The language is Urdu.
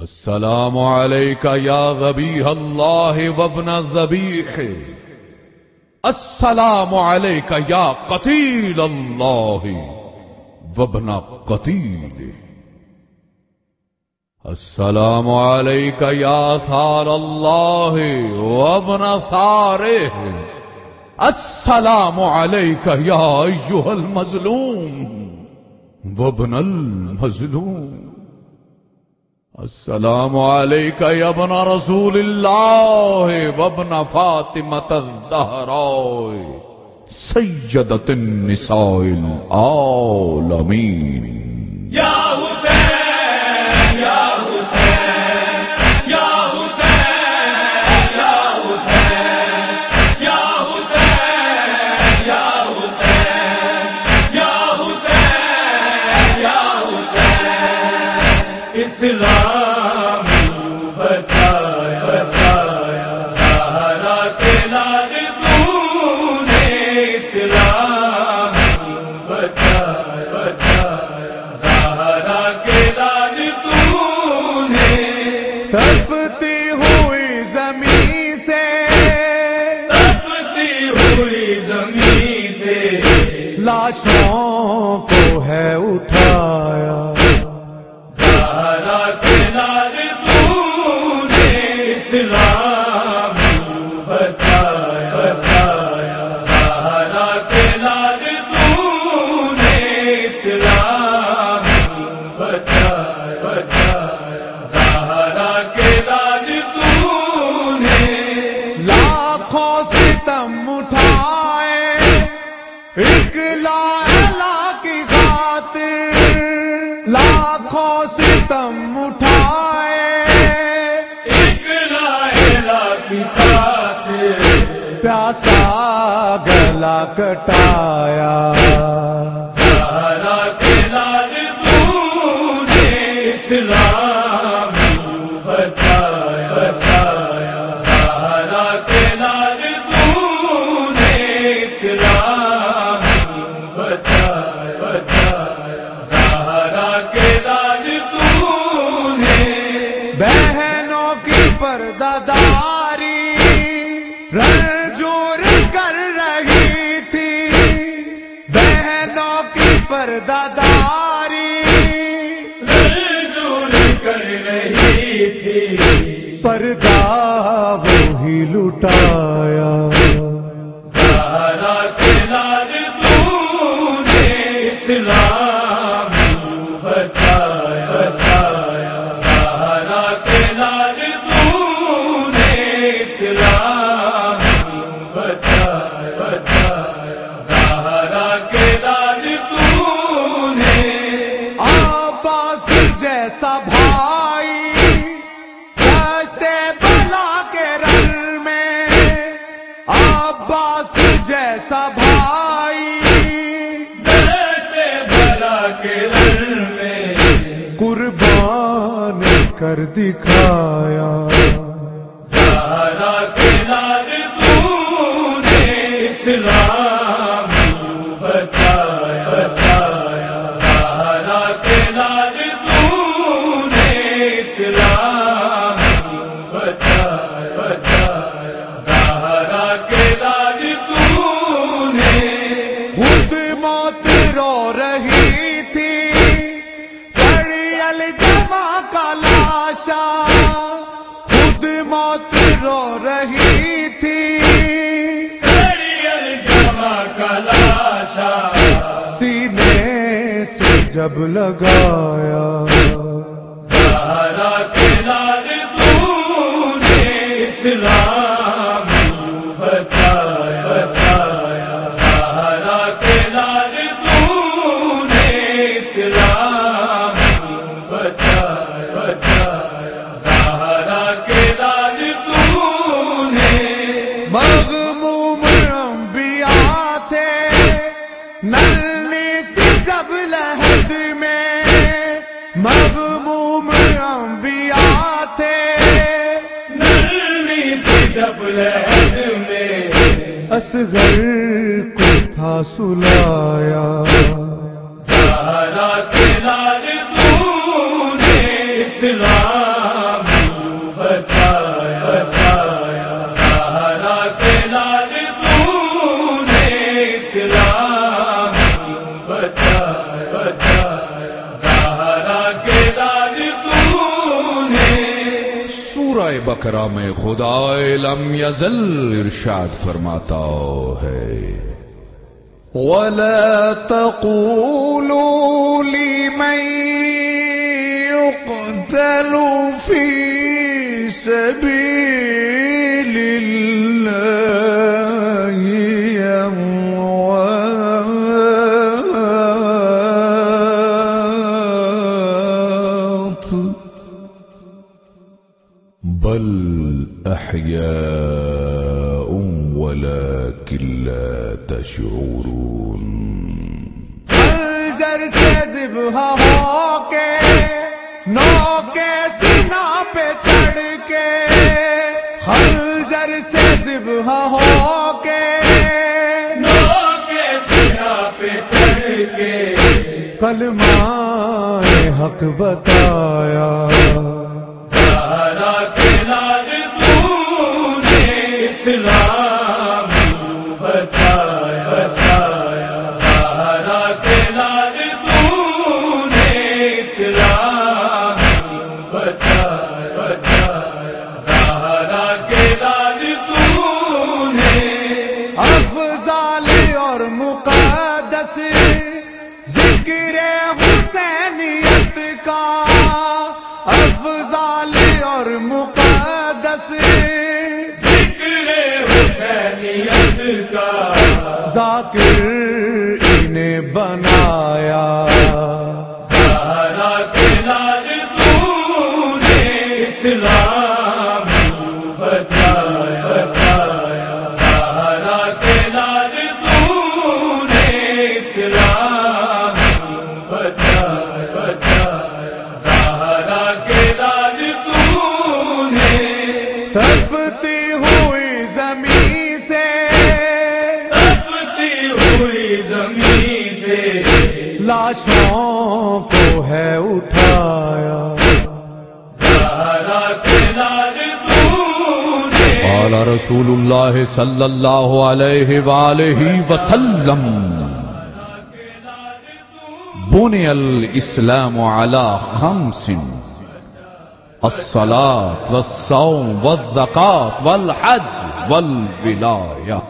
السلام علیکہ یا غبیح اللہ وابن زبیح السلام علیکہ یا قتیل اللہ وابن قتیل السلام علیکہ یا ثار اللہ وابن ثارہ السلام علیکہ یا ایوہ المظلوم وابن المظلوم. السلام علیکہ یا ابن رسول اللہ وابن فاطمت الزہرائی سیدت النساء العالمین یا اسلام بچایا بچایا۔ سہارا کے لال تو نے اسلام بچایا بچایا۔ سہارا کے لال تو نے تڑپتی ہوئی زمین سے۔ تپتی ہوئی زمین سے۔ لاشوں کو ہے اٹھایا سہارا کے تو نے اسلام بچایا بچایا۔ سہارا کے تو نے اسلام بچایا بچایا۔ ستم اٹھائے۔ پیاسا گلا کٹایا۔ سہارا کے لال تو نے اسلام تھی پردہ وہی لٹایا۔ سہارا کے لال تو نے اسلام بچایا۔ بچایا سہارا کے لال تو نے اسلام بچایا۔ بچایا سہارا کے لال تو نے آباس جیسا جیسا بھائی۔ کے میں۔ قربان کر دکھایا۔ سہارا کے لال رو رہی تھی۔ کڑی الجما کا لاشا سینے سے جب لگایا مغموم انبیاء تھے۔ نلنی سی جب لہد میں۔ اصغر کو تھا سلایا۔ سہارا کے لال تو نے اسلام بچایا بچایا۔ سہارا کے لال تو نے اسلام بچایا بچایا۔ سورہ خدا لم یزل ارشاد فرماتا ہے۔ ولا تقولوا لمن يقتل في بل احياء ولكن لا تشعرون. خنجر سے ذبح ہو کے نو کے سینا پہ چڑھ کے خنجر سے ذبح ہو کے نو کے سیا پہ چڑھ کے کلمہ حق بتایا۔ سہارا ذکر حسینیت کا۔ افضال اور مقدس۔ ذکر حسینیت کا۔ ذاکر۔ نے بنایا لاشوں کو ہے اٹھایا۔ قال رسول الله صلى الله عليه وآله وسلم۔ بني الإسلام على خمس۔ الصلاة والصوم والزكاة والحج والولاية